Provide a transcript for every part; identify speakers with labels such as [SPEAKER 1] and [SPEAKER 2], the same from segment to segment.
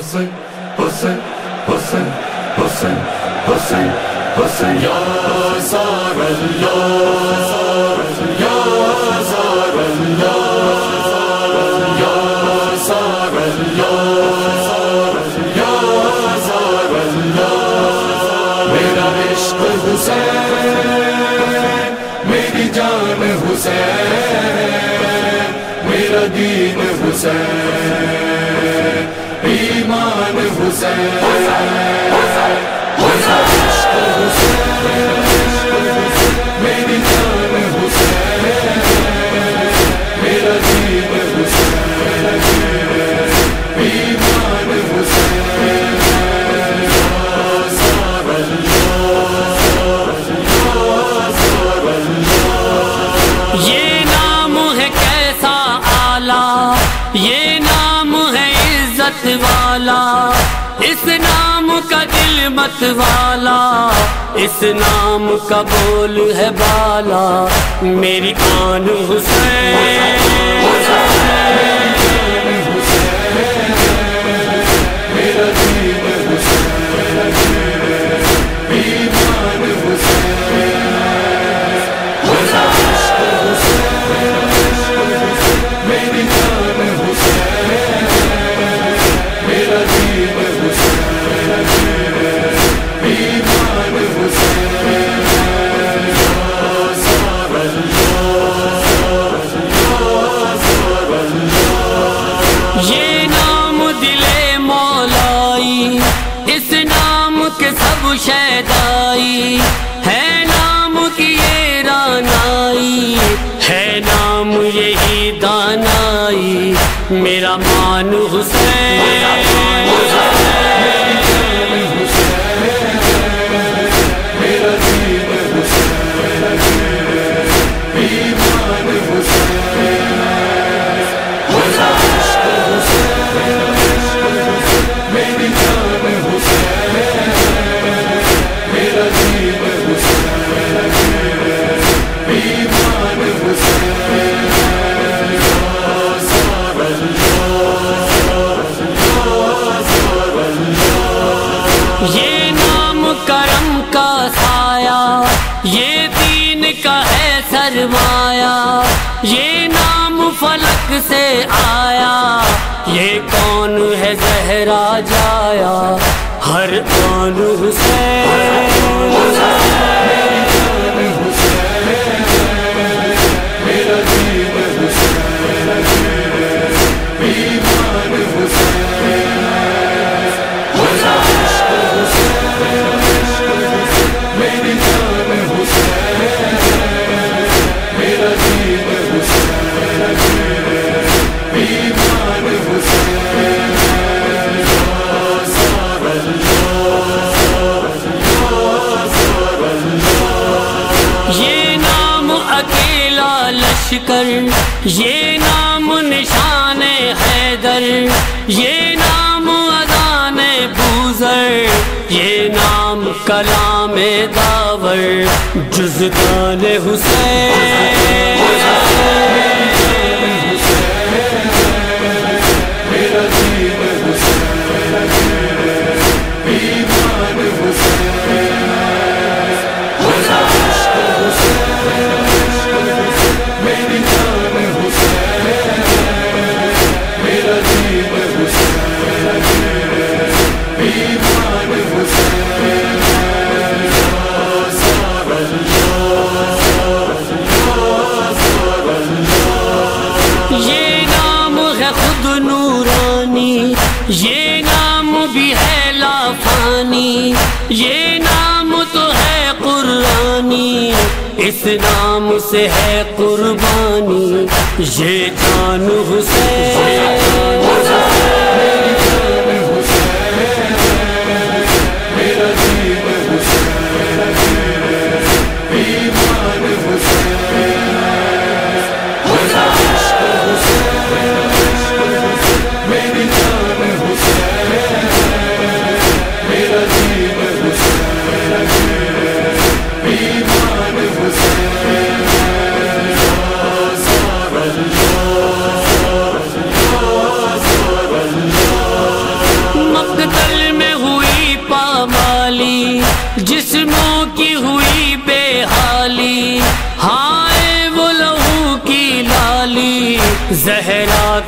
[SPEAKER 1] حسین حسین حسین حسین حسین حسین یا سار اللہ یا سار اللہ یا سار اللہ یا سار اللہ میرا عشق حسین میری جان حسین میرا دین حسین ایمان حسین حسین عشق حسین
[SPEAKER 2] مت والا، اس نام کا دل مت والا، اس نام کا بول ہے بالا، میری کان حسین
[SPEAKER 1] میرا حسین
[SPEAKER 2] یہ نام دل مولائی، اس نام کے سب شیدائی ہے نام کی یہ رانائی، ہے نام یہی دانائی۔ میرا مان حسین۔ یہ نام فلک سے آیا یہ کون ہے زہرا جایا؟ ہر کون حسین۔ یہ نام نشان حیدر یہ نام اذان بوزر یہ نام کلام داور جزدان حسین۔ یہ نام تو ہے قرآنی اس نام سے ہے قربانی یہ جان حسین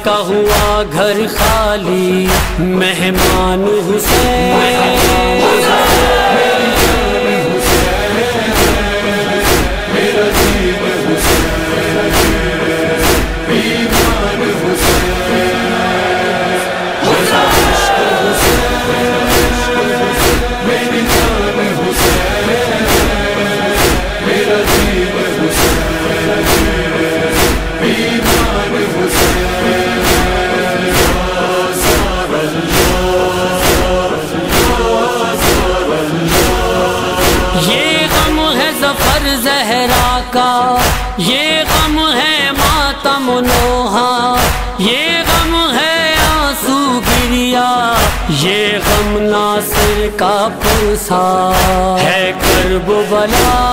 [SPEAKER 2] کا ہوا گھر خالی مہمان حسین۔ کا پرسا ہے کرب بلا